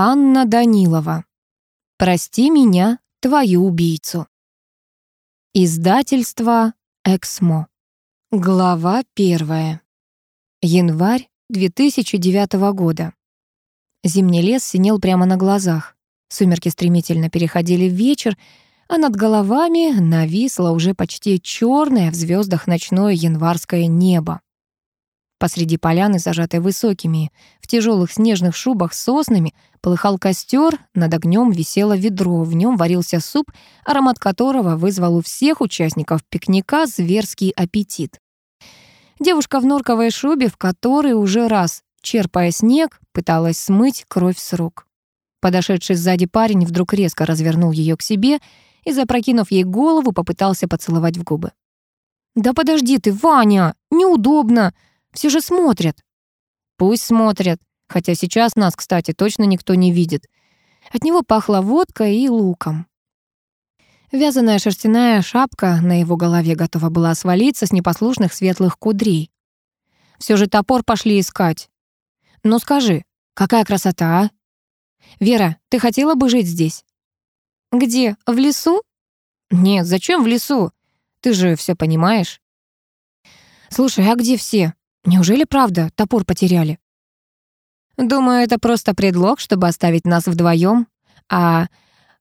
Анна Данилова. «Прости меня, твою убийцу». Издательство «Эксмо». Глава первая. Январь 2009 года. Зимний лес синел прямо на глазах. Сумерки стремительно переходили в вечер, а над головами нависло уже почти черное в звездах ночное январское небо. Посреди поляны, зажатой высокими, в тяжелых снежных шубах с соснами, полыхал костер, над огнем висело ведро, в нем варился суп, аромат которого вызвал у всех участников пикника зверский аппетит. Девушка в норковой шубе, в которой уже раз, черпая снег, пыталась смыть кровь с рук. Подошедший сзади парень вдруг резко развернул ее к себе и, запрокинув ей голову, попытался поцеловать в губы. «Да подожди ты, Ваня! Неудобно! Все же смотрят. Пусть смотрят. Хотя сейчас нас, кстати, точно никто не видит. От него пахло водкой и луком. Вязаная шерстяная шапка на его голове готова была свалиться с непослушных светлых кудрей. Все же топор пошли искать. Ну скажи, какая красота, а? Вера, ты хотела бы жить здесь? Где? В лесу? Нет, зачем в лесу? Ты же все понимаешь. Слушай, а где все? Неужели правда топор потеряли? Думаю, это просто предлог, чтобы оставить нас вдвоем. А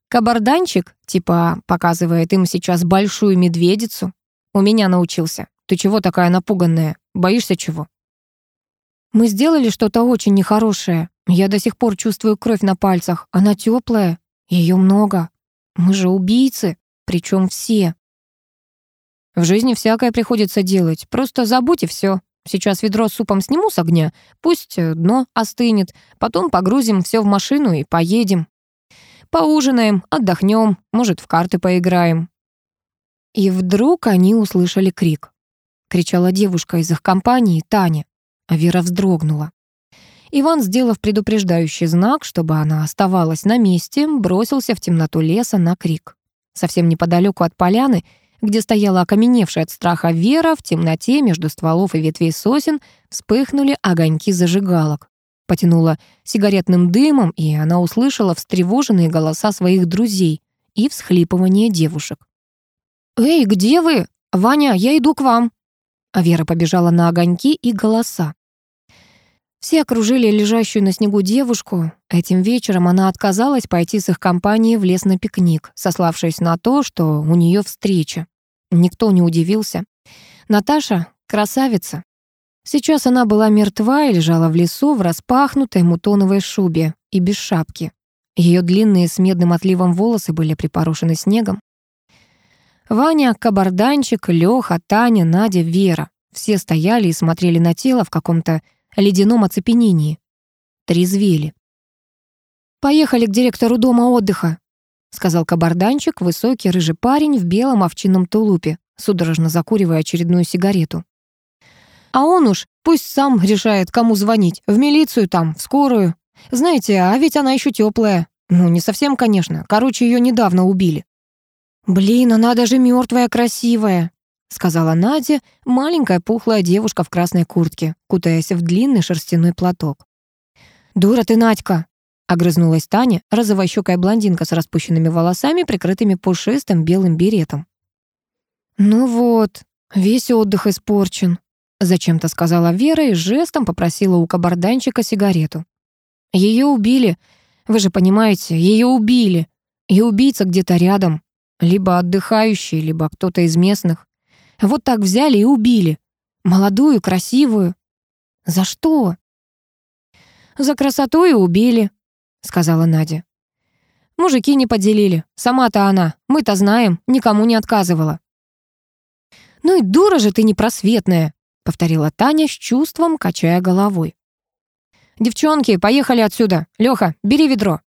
кабарданчик, типа, показывает им сейчас большую медведицу. У меня научился. Ты чего такая напуганная? Боишься чего? Мы сделали что-то очень нехорошее. Я до сих пор чувствую кровь на пальцах. Она теплая, ее много. Мы же убийцы, причем все. В жизни всякое приходится делать. Просто забудь и все. Сейчас ведро с супом сниму с огня, пусть э, дно остынет, потом погрузим все в машину и поедем. Поужинаем, отдохнем, может, в карты поиграем». И вдруг они услышали крик. Кричала девушка из их компании, Таня. А Вера вздрогнула. Иван, сделав предупреждающий знак, чтобы она оставалась на месте, бросился в темноту леса на крик. Совсем неподалеку от поляны — где стояла окаменевшая от страха Вера, в темноте между стволов и ветвей сосен вспыхнули огоньки зажигалок. Потянула сигаретным дымом, и она услышала встревоженные голоса своих друзей и всхлипывание девушек. «Эй, где вы? Ваня, я иду к вам!» А Вера побежала на огоньки и голоса. Все окружили лежащую на снегу девушку. Этим вечером она отказалась пойти с их компанией в лес на пикник, сославшись на то, что у нее встреча. Никто не удивился. Наташа — красавица. Сейчас она была мертва и лежала в лесу в распахнутой мутоновой шубе и без шапки. Ее длинные с медным отливом волосы были припорошены снегом. Ваня, Кабарданчик, Леха, Таня, Надя, Вера. Все стояли и смотрели на тело в каком-то ледяном оцепенении. Трезвели. «Поехали к директору дома отдыха», — сказал кабарданчик, высокий рыжий парень в белом овчинном тулупе, судорожно закуривая очередную сигарету. «А он уж пусть сам решает, кому звонить. В милицию там, в скорую. Знаете, а ведь она еще теплая. Ну, не совсем, конечно. Короче, ее недавно убили». «Блин, она даже мертвая красивая», сказала Надя, маленькая пухлая девушка в красной куртке, кутаясь в длинный шерстяной платок. «Дура ты, Надька!» — огрызнулась Таня, розовощекая блондинка с распущенными волосами, прикрытыми пушистым белым беретом. «Ну вот, весь отдых испорчен», — зачем-то сказала Вера и жестом попросила у кабарданчика сигарету. «Ее убили. Вы же понимаете, ее убили. И убийца где-то рядом. Либо отдыхающий, либо кто-то из местных. Вот так взяли и убили. Молодую, красивую. За что? За красоту и убили, сказала Надя. Мужики не поделили. Сама-то она, мы-то знаем, никому не отказывала. «Ну и дура же ты непросветная», — повторила Таня с чувством, качая головой. «Девчонки, поехали отсюда. Лёха, бери ведро».